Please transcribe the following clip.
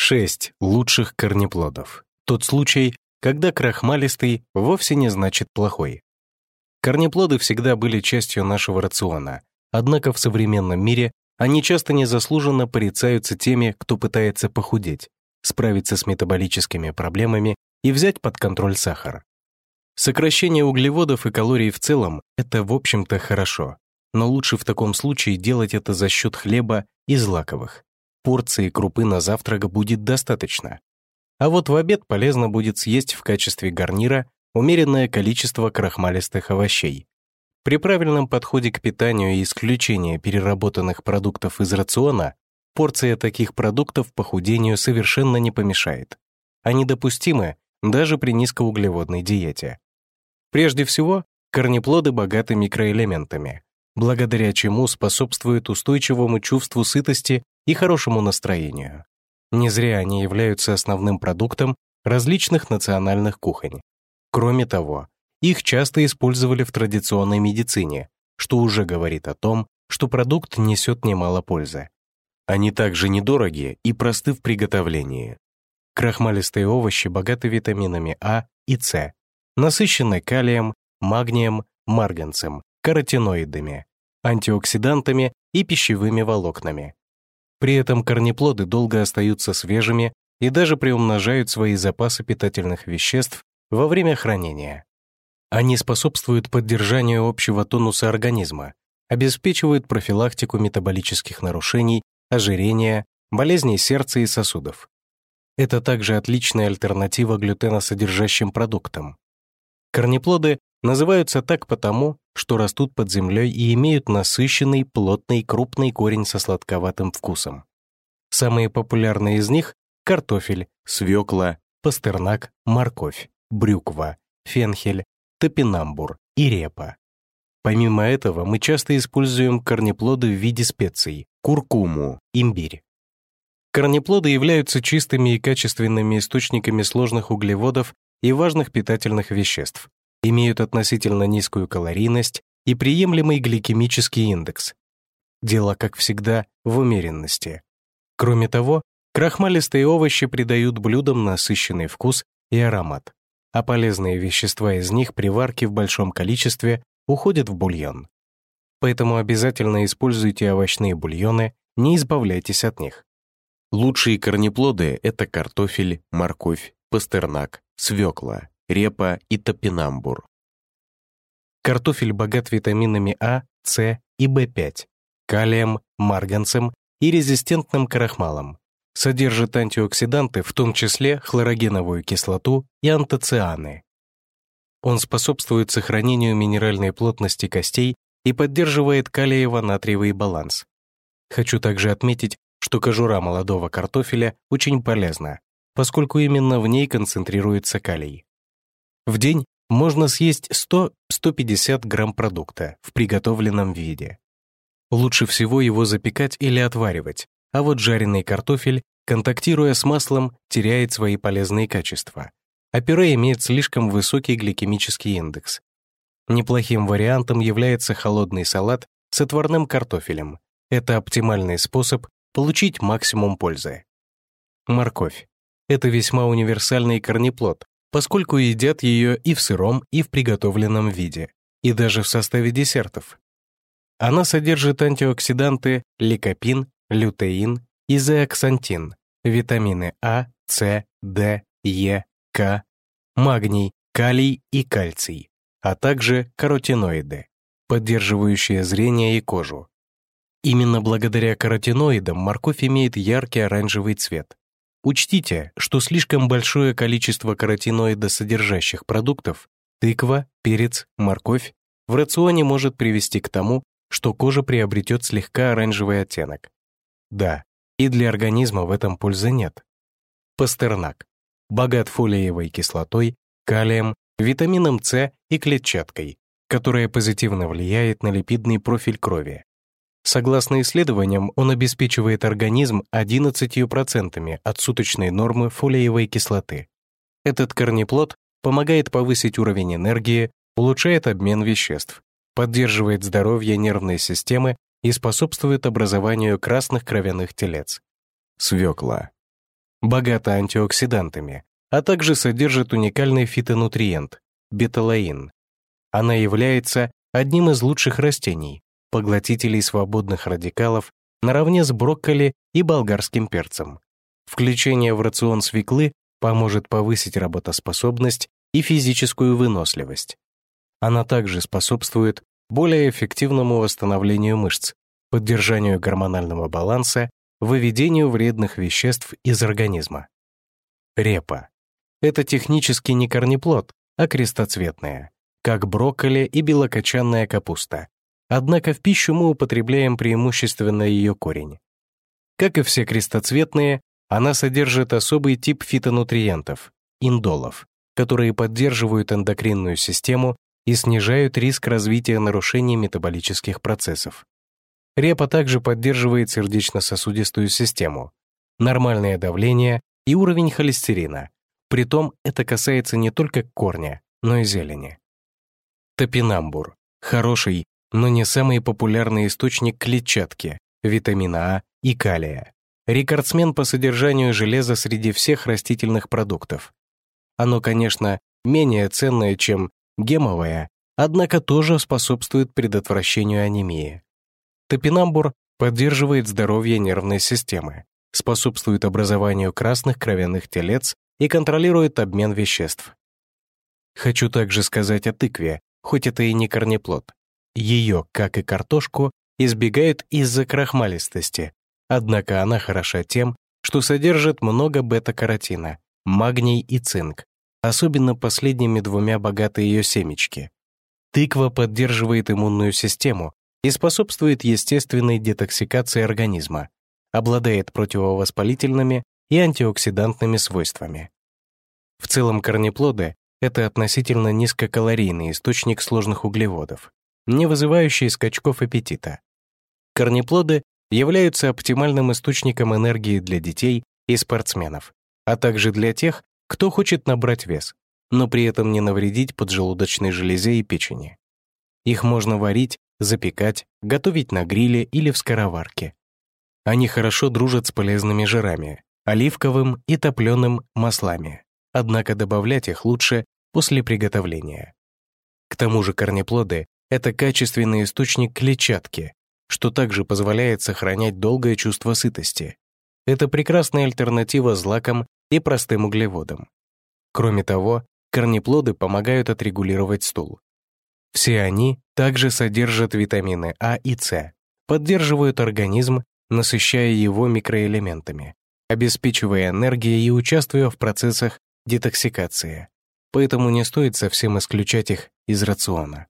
6 лучших корнеплодов. Тот случай, когда крахмалистый вовсе не значит плохой. Корнеплоды всегда были частью нашего рациона, однако в современном мире они часто незаслуженно порицаются теми, кто пытается похудеть, справиться с метаболическими проблемами и взять под контроль сахар. Сокращение углеводов и калорий в целом — это, в общем-то, хорошо, но лучше в таком случае делать это за счет хлеба и злаковых. Порции крупы на завтрак будет достаточно. А вот в обед полезно будет съесть в качестве гарнира умеренное количество крахмалистых овощей. При правильном подходе к питанию и исключении переработанных продуктов из рациона порция таких продуктов похудению совершенно не помешает. Они допустимы даже при низкоуглеводной диете. Прежде всего, корнеплоды богаты микроэлементами, благодаря чему способствуют устойчивому чувству сытости и хорошему настроению. Не зря они являются основным продуктом различных национальных кухонь. Кроме того, их часто использовали в традиционной медицине, что уже говорит о том, что продукт несет немало пользы. Они также недорогие и просты в приготовлении. Крахмалистые овощи богаты витаминами А и С, насыщены калием, магнием, марганцем, каротиноидами, антиоксидантами и пищевыми волокнами. При этом корнеплоды долго остаются свежими и даже приумножают свои запасы питательных веществ во время хранения. Они способствуют поддержанию общего тонуса организма, обеспечивают профилактику метаболических нарушений, ожирения, болезней сердца и сосудов. Это также отличная альтернатива глютеносодержащим продуктам. Корнеплоды называются так потому, что растут под землей и имеют насыщенный, плотный, крупный корень со сладковатым вкусом. Самые популярные из них — картофель, свекла, пастернак, морковь, брюква, фенхель, топинамбур и репа. Помимо этого, мы часто используем корнеплоды в виде специй, куркуму, имбирь. Корнеплоды являются чистыми и качественными источниками сложных углеводов и важных питательных веществ, имеют относительно низкую калорийность и приемлемый гликемический индекс. Дело, как всегда, в умеренности. Кроме того, крахмалистые овощи придают блюдам насыщенный вкус и аромат, а полезные вещества из них при варке в большом количестве уходят в бульон. Поэтому обязательно используйте овощные бульоны, не избавляйтесь от них. Лучшие корнеплоды — это картофель, морковь, пастернак, свекла, репа и топинамбур. Картофель богат витаминами А, С и В5, калием, марганцем и резистентным крахмалом. Содержит антиоксиданты, в том числе хлорогеновую кислоту и антоцианы. Он способствует сохранению минеральной плотности костей и поддерживает калиево-натриевый баланс. Хочу также отметить, что кожура молодого картофеля очень полезна, поскольку именно в ней концентрируется калий. В день можно съесть 100-150 грамм продукта в приготовленном виде. Лучше всего его запекать или отваривать, а вот жареный картофель, контактируя с маслом, теряет свои полезные качества, а пюре имеет слишком высокий гликемический индекс. Неплохим вариантом является холодный салат с отварным картофелем. Это оптимальный способ получить максимум пользы. Морковь. Это весьма универсальный корнеплод, поскольку едят ее и в сыром, и в приготовленном виде, и даже в составе десертов. Она содержит антиоксиданты ликопин, лютеин и зеаксантин, витамины А, С, Д, Е, К, магний, калий и кальций, а также каротиноиды, поддерживающие зрение и кожу. Именно благодаря каротиноидам морковь имеет яркий оранжевый цвет, Учтите, что слишком большое количество каротиноида содержащих продуктов тыква, перец, морковь в рационе может привести к тому, что кожа приобретет слегка оранжевый оттенок. Да, и для организма в этом пользы нет. Пастернак. Богат фолиевой кислотой, калием, витамином С и клетчаткой, которая позитивно влияет на липидный профиль крови. Согласно исследованиям, он обеспечивает организм 11% от суточной нормы фолиевой кислоты. Этот корнеплод помогает повысить уровень энергии, улучшает обмен веществ, поддерживает здоровье нервной системы и способствует образованию красных кровяных телец. Свекла. богата антиоксидантами, а также содержит уникальный фитонутриент – беталоин. Она является одним из лучших растений, поглотителей свободных радикалов наравне с брокколи и болгарским перцем. Включение в рацион свеклы поможет повысить работоспособность и физическую выносливость. Она также способствует более эффективному восстановлению мышц, поддержанию гормонального баланса, выведению вредных веществ из организма. Репа. Это технически не корнеплод, а крестоцветная, как брокколи и белокочанная капуста. Однако в пищу мы употребляем преимущественно ее корень. Как и все крестоцветные, она содержит особый тип фитонутриентов – индолов, которые поддерживают эндокринную систему и снижают риск развития нарушений метаболических процессов. Репа также поддерживает сердечно-сосудистую систему, нормальное давление и уровень холестерина. Притом это касается не только корня, но и зелени. Топинамбур – хороший, но не самый популярный источник клетчатки, витамина А и калия. Рекордсмен по содержанию железа среди всех растительных продуктов. Оно, конечно, менее ценное, чем гемовое, однако тоже способствует предотвращению анемии. Топинамбур поддерживает здоровье нервной системы, способствует образованию красных кровяных телец и контролирует обмен веществ. Хочу также сказать о тыкве, хоть это и не корнеплод. Ее, как и картошку, избегают из-за крахмалистости, Однако она хороша тем, что содержит много бета-каротина, магний и цинк, особенно последними двумя богаты ее семечки. Тыква поддерживает иммунную систему и способствует естественной детоксикации организма, обладает противовоспалительными и антиоксидантными свойствами. В целом корнеплоды — это относительно низкокалорийный источник сложных углеводов, не вызывающий скачков аппетита. Корнеплоды являются оптимальным источником энергии для детей и спортсменов, а также для тех, кто хочет набрать вес, но при этом не навредить поджелудочной железе и печени. Их можно варить, запекать, готовить на гриле или в скороварке. Они хорошо дружат с полезными жирами, оливковым и топленым маслами, однако добавлять их лучше после приготовления. К тому же корнеплоды — это качественный источник клетчатки, что также позволяет сохранять долгое чувство сытости. Это прекрасная альтернатива злакам и простым углеводам. Кроме того, корнеплоды помогают отрегулировать стул. Все они также содержат витамины А и С, поддерживают организм, насыщая его микроэлементами, обеспечивая энергией и участвуя в процессах детоксикации. Поэтому не стоит совсем исключать их из рациона.